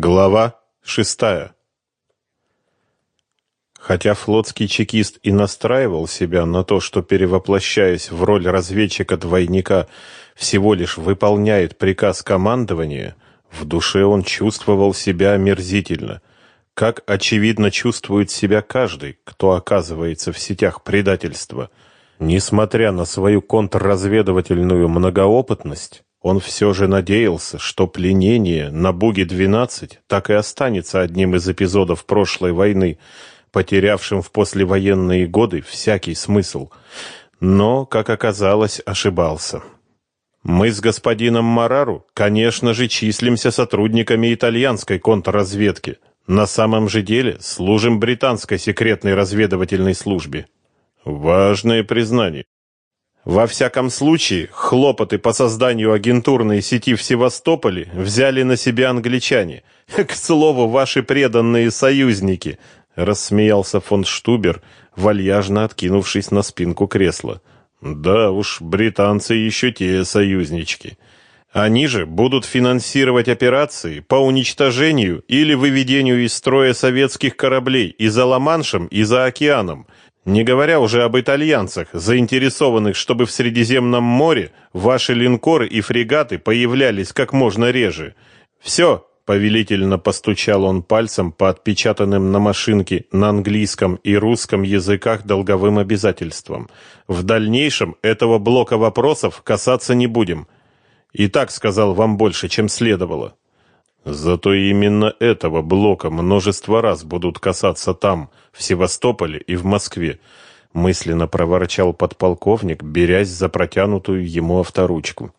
Глава шестая. Хотя флотский чекист и настраивал себя на то, что, перевоплощаясь в роль разведчика-двойника, всего лишь выполняет приказ командования, в душе он чувствовал себя омерзительно, как, очевидно, чувствует себя каждый, кто оказывается в сетях предательства. Несмотря на свою контрразведывательную многоопытность, он все же надеялся, что пленение на Буге-12 так и останется одним из эпизодов прошлой войны, потерявшим в послевоенные годы всякий смысл. Но, как оказалось, ошибался. Мы с господином Марару, конечно же, числимся сотрудниками итальянской контрразведки. На самом же деле служим британской секретной разведывательной службе. Важное признание. Во всяком случае, хлопоты по созданию агентурной сети в Севастополе взяли на себя англичане. К слову, ваши преданные союзники, рассмеялся фон Штубер, вальяжно откинувшись на спинку кресла. Да уж, британцы еще те союзнички. Они же будут финансировать операции по уничтожению или выведению из строя советских кораблей и за Ла-Маншем, и за океаном не говоря уже об итальянцах, заинтересованных, чтобы в Средиземном море ваши линкоры и фрегаты появлялись как можно реже. Все, повелительно постучал он пальцем по отпечатанным на машинке на английском и русском языках долговым обязательствам. В дальнейшем этого блока вопросов касаться не будем. И так сказал вам больше, чем следовало. Зато именно этого блока множество раз будут касаться там, в Севастополе и в Москве, мысленно проворчал подполковник, берясь за протянутую ему авторучку.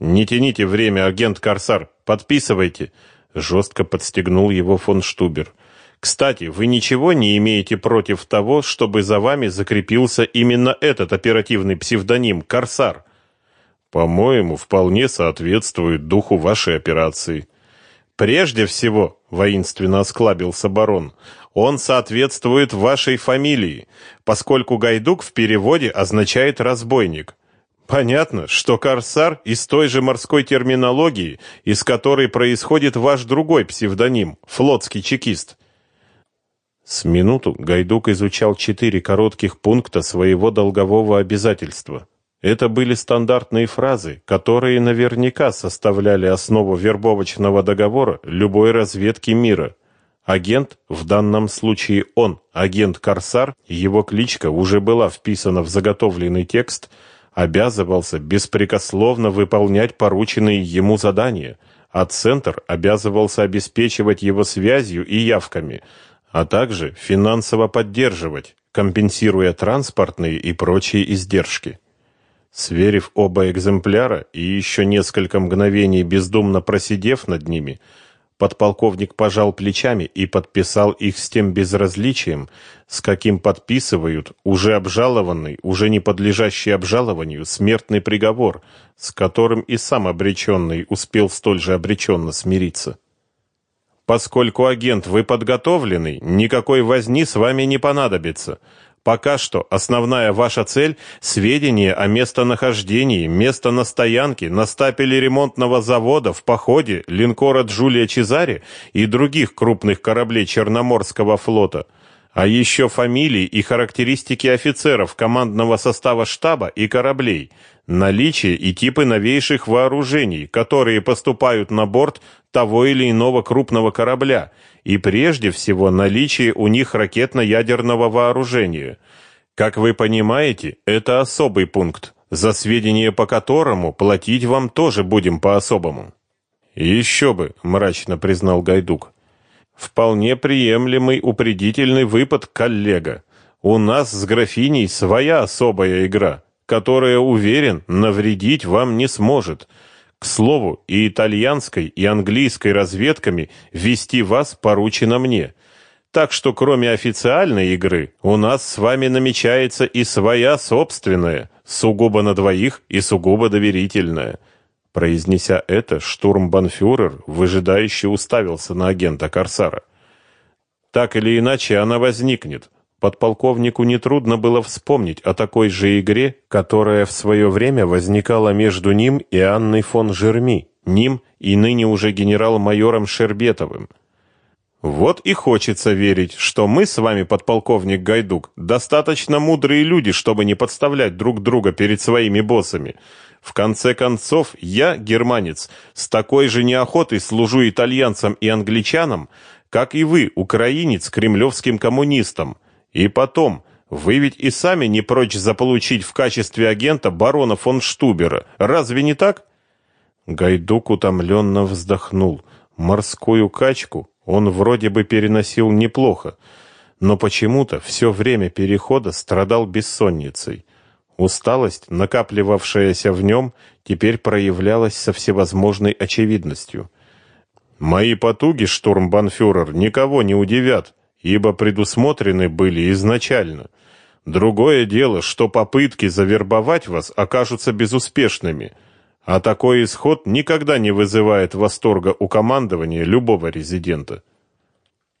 Не тяните время, агент Корсар, подписывайте, жестко подстегнул его фон Штубер. Кстати, вы ничего не имеете против того, чтобы за вами закрепился именно этот оперативный псевдоним Корсар? По-моему, вполне соответствует духу вашей операции. Прежде всего, воинственно осклабился барон, он соответствует вашей фамилии, поскольку Гайдук в переводе означает разбойник. Понятно, что корсар из той же морской терминологии, из которой происходит ваш другой псевдоним флотский чекист. С минуту Гайдук изучал четыре коротких пункта своего долгового обязательства. Это были стандартные фразы, которые наверняка составляли основу вербовочного договора любой разведки мира. Агент, в данном случае он, агент Корсар, его кличка уже была вписана в заготовленный текст, обязывался беспрекословно выполнять порученные ему задания, а центр обязывался обеспечивать его связью и явками, а также финансово поддерживать, компенсируя транспортные и прочие издержки. Сверив оба экземпляра и еще несколько мгновений бездумно просидев над ними, подполковник пожал плечами и подписал их с тем безразличием, с каким подписывают уже обжалованный, уже не подлежащий обжалованию смертный приговор, с которым и сам обреченный успел столь же обреченно смириться. Поскольку агент вы подготовленный, никакой возни с вами не понадобится. Пока что основная ваша цель – сведения о местонахождении, место на стоянке, на стапеле ремонтного завода, в походе, линкора Джулия Чезаре и других крупных кораблей Черноморского флота – а еще фамилии и характеристики офицеров командного состава штаба и кораблей, наличие и типы новейших вооружений, которые поступают на борт того или иного крупного корабля, и прежде всего наличие у них ракетно-ядерного вооружения. Как вы понимаете, это особый пункт, за сведения по которому платить вам тоже будем по-особому. «Еще бы», — мрачно признал Гайдук. Вполне приемлемый упредительный выпад, коллега. У нас с графиней своя особая игра, которая, уверен, навредить вам не сможет. К слову, и итальянской, и английской разведками вести вас поручено мне. Так что кроме официальной игры, у нас с вами намечается и своя собственная, сугубо на двоих и сугубо доверительная. Произнеся это, штурмбанфюрер выжидающе уставился на агента Корсара. Так или иначе она возникнет. Подполковнику нетрудно было вспомнить о такой же игре, которая в свое время возникала между ним и Анной фон Жерми, ним и ныне уже генерал-майором Шербетовым. Вот и хочется верить, что мы с вами, подполковник Гайдук, достаточно мудрые люди, чтобы не подставлять друг друга перед своими боссами. В конце концов, я, германец, с такой же неохотой служу итальянцам и англичанам, как и вы, украинец, кремлевским коммунистам. И потом, вы ведь и сами не прочь заполучить в качестве агента барона фон Штубера. Разве не так? Гайдук утомленно вздохнул. Морскую качку он вроде бы переносил неплохо, но почему-то все время перехода страдал бессонницей. Усталость, накапливавшаяся в нем, теперь проявлялась со всевозможной очевидностью. Мои потуги, штурмбанфюрер, никого не удивят, ибо предусмотрены были изначально. Другое дело, что попытки завербовать вас окажутся безуспешными – а такой исход никогда не вызывает восторга у командования любого резидента.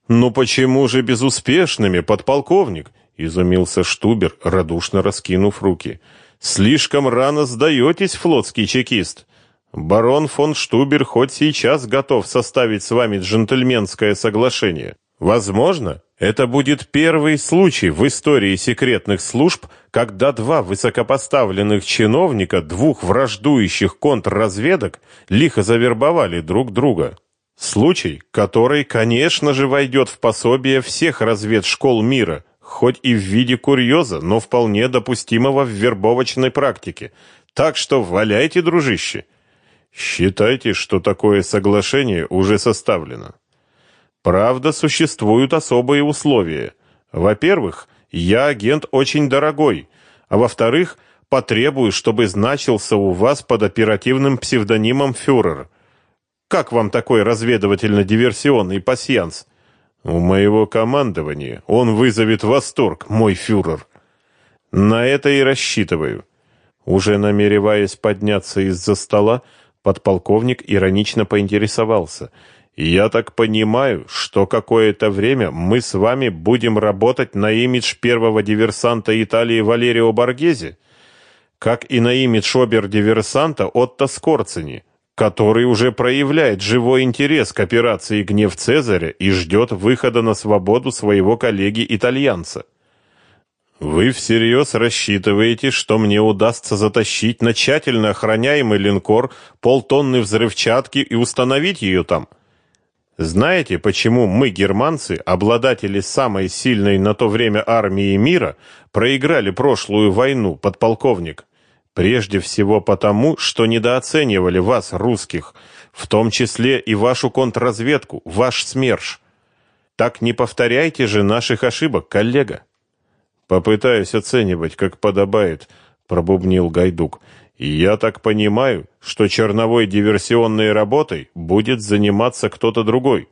«Ну почему же безуспешными, подполковник?» — изумился Штубер, радушно раскинув руки. «Слишком рано сдаетесь, флотский чекист. Барон фон Штубер хоть сейчас готов составить с вами джентльменское соглашение. Возможно, это будет первый случай в истории секретных служб, когда два высокопоставленных чиновника двух враждующих контрразведок лихо завербовали друг друга. Случай, который, конечно же, войдет в пособие всех разведшкол мира, хоть и в виде курьеза, но вполне допустимого в вербовочной практике. Так что валяйте, дружище. Считайте, что такое соглашение уже составлено. Правда, существуют особые условия. Во-первых, я агент очень дорогой, а во-вторых, потребую, чтобы значился у вас под оперативным псевдонимом «Фюрер». Как вам такой разведывательно-диверсионный пасьянс? У моего командования он вызовет восторг, мой фюрер. На это и рассчитываю. Уже намереваясь подняться из-за стола, подполковник иронично поинтересовался — я так понимаю, что какое-то время мы с вами будем работать на имидж первого диверсанта Италии Валерио Боргезе, как и на имидж обер-диверсанта Отто Скорцени, который уже проявляет живой интерес к операции «Гнев Цезаря» и ждет выхода на свободу своего коллеги-итальянца. Вы всерьез рассчитываете, что мне удастся затащить на тщательно охраняемый линкор полтонны взрывчатки и установить ее там? Знаете, почему мы, германцы, обладатели самой сильной на то время армии мира, проиграли прошлую войну, подполковник? Прежде всего потому, что недооценивали вас, русских, в том числе и вашу контрразведку, ваш СМЕРШ. Так не повторяйте же наших ошибок, коллега. Попытаюсь оценивать, как подобает, пробубнил Гайдук. Я так понимаю, что черновой диверсионной работой будет заниматься кто-то другой.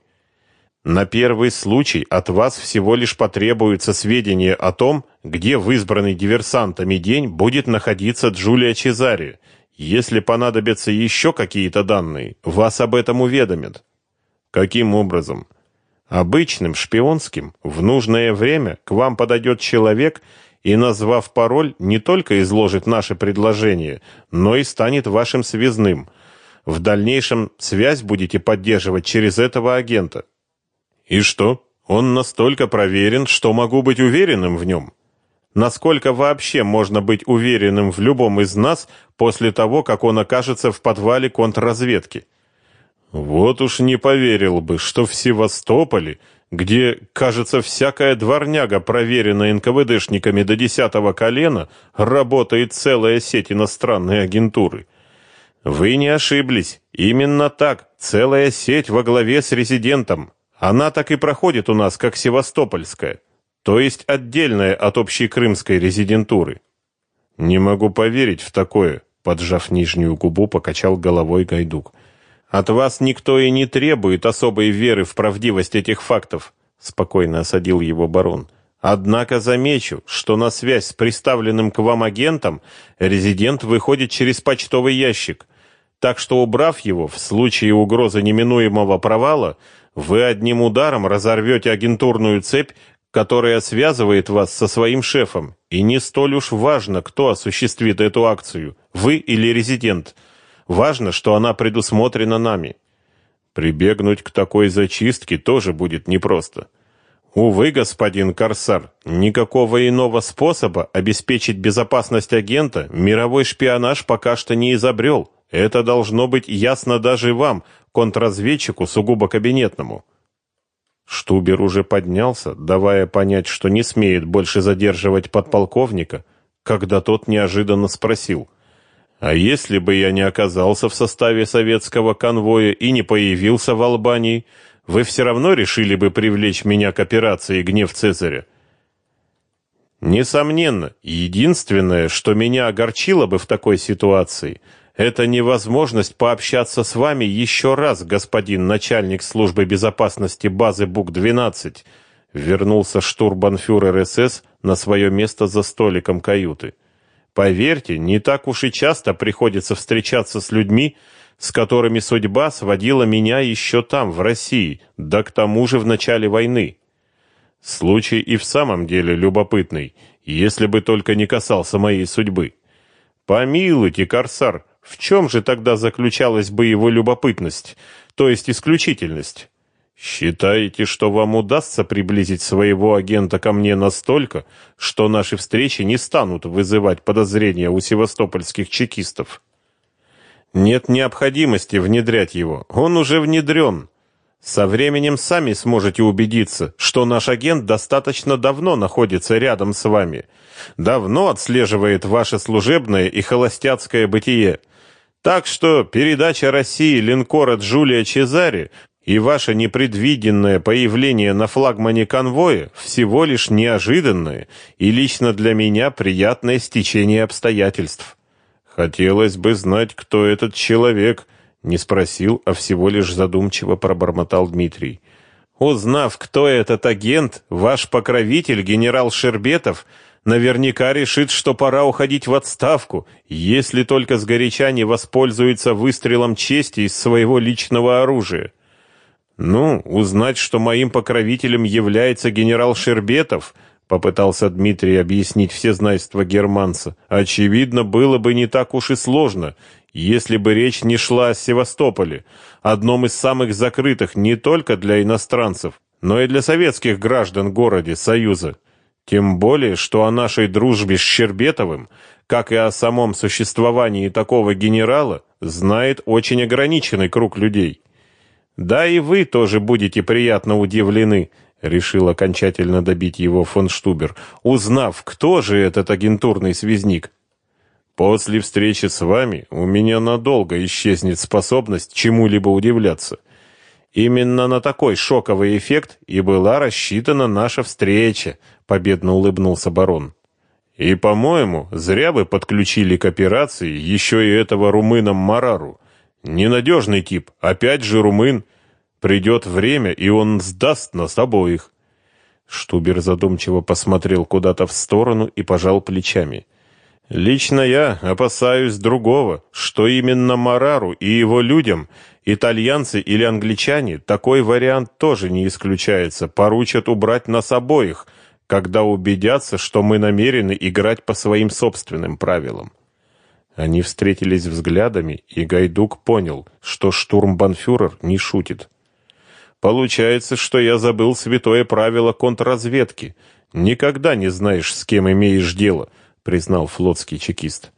На первый случай от вас всего лишь потребуется сведения о том, где в избранный диверсантами день будет находиться Джулия Чезари. Если понадобятся еще какие-то данные, вас об этом уведомят. Каким образом? Обычным шпионским в нужное время к вам подойдет человек, и, назвав пароль, не только изложит наше предложение, но и станет вашим связным. В дальнейшем связь будете поддерживать через этого агента. И что? Он настолько проверен, что могу быть уверенным в нем? Насколько вообще можно быть уверенным в любом из нас после того, как он окажется в подвале контрразведки? Вот уж не поверил бы, что в Севастополе где, кажется, всякая дворняга, проверенная НКВДшниками до десятого колена, работает целая сеть иностранной агентуры. Вы не ошиблись. Именно так, целая сеть во главе с резидентом. Она так и проходит у нас, как Севастопольская, то есть отдельная от общей крымской резидентуры. Не могу поверить в такое, поджав нижнюю губу, покачал головой Гайдук. От вас никто и не требует особой веры в правдивость этих фактов, спокойно осадил его барон. Однако замечу, что на связь с приставленным к вам агентом резидент выходит через почтовый ящик. Так что убрав его в случае угрозы неминуемого провала, вы одним ударом разорвете агентурную цепь, которая связывает вас со своим шефом. И не столь уж важно, кто осуществит эту акцию, вы или резидент. Важно, что она предусмотрена нами. Прибегнуть к такой зачистке тоже будет непросто. Увы, господин Корсар, никакого иного способа обеспечить безопасность агента мировой шпионаж пока что не изобрел. Это должно быть ясно даже вам, контрразведчику сугубо кабинетному. Штубер уже поднялся, давая понять, что не смеет больше задерживать подполковника, когда тот неожиданно спросил: "А если бы я не оказался в составе советского конвоя и не появился в Албании, вы все равно решили бы привлечь меня к операции Гнев Цезаря. Несомненно, единственное, что меня огорчило бы в такой ситуации, это невозможность пообщаться с вами еще раз, господин начальник службы безопасности базы БУК-12. Вернулся штурбанфюрер СС на свое место за столиком каюты. Поверьте, не так уж и часто приходится встречаться с людьми, с которыми судьба сводила меня еще там, в России, да к тому же в начале войны. Случай и в самом деле любопытный, если бы только не касался моей судьбы. Помилуйте, корсар, в чем же тогда заключалась бы его любопытность, то есть исключительность? Считаете, что вам удастся приблизить своего агента ко мне настолько, что наши встречи не станут вызывать подозрения у севастопольских чекистов? Нет необходимости внедрять его. Он уже внедрен. Со временем сами сможете убедиться, что наш агент достаточно давно находится рядом с вами. Давно отслеживает ваше служебное и холостяцкое бытие. Так что передача России линкора Джулия Чезари и ваше непредвиденное появление на флагмане конвоя всего лишь неожиданное и лично для меня приятное стечение обстоятельств. Хотелось бы знать, кто этот человек, не спросил, а всего лишь задумчиво пробормотал Дмитрий. Узнав, кто этот агент, ваш покровитель генерал Шербетов наверняка решит, что пора уходить в отставку, если только сгоряча не воспользуется выстрелом чести из своего личного оружия. Ну, узнать, что моим покровителем является генерал Шербетов, попытался Дмитрий объяснить все знайства германца. Очевидно, было бы не так уж и сложно, если бы речь не шла о Севастополе, одном из самых закрытых не только для иностранцев, но и для советских граждан городе Союза. Тем более, что о нашей дружбе с Щербетовым, как и о самом существовании такого генерала, знает очень ограниченный круг людей. Да и вы тоже будете приятно удивлены, решил окончательно добить его фон Штубер, узнав, кто же этот агентурный связник. После встречи с вами у меня надолго исчезнет способность чему-либо удивляться. Именно на такой шоковый эффект и была рассчитана наша встреча, победно улыбнулся барон. И, по-моему, зря вы подключили к операции еще и этого румына Марару. Ненадежный тип, опять же румын. Придет время, и он сдаст нас обоих. Штубер задумчиво посмотрел куда-то в сторону и пожал плечами. Лично я опасаюсь другого, что именно Марару и его людям, итальянцы или англичане, такой вариант тоже не исключается, поручат убрать нас обоих, когда убедятся, что мы намерены играть по своим собственным правилам. Они встретились взглядами, и Гайдук понял, что штурмбанфюрер не шутит. Получается, что я забыл святое правило контрразведки. Никогда не знаешь, с кем имеешь дело, признал флотский чекист.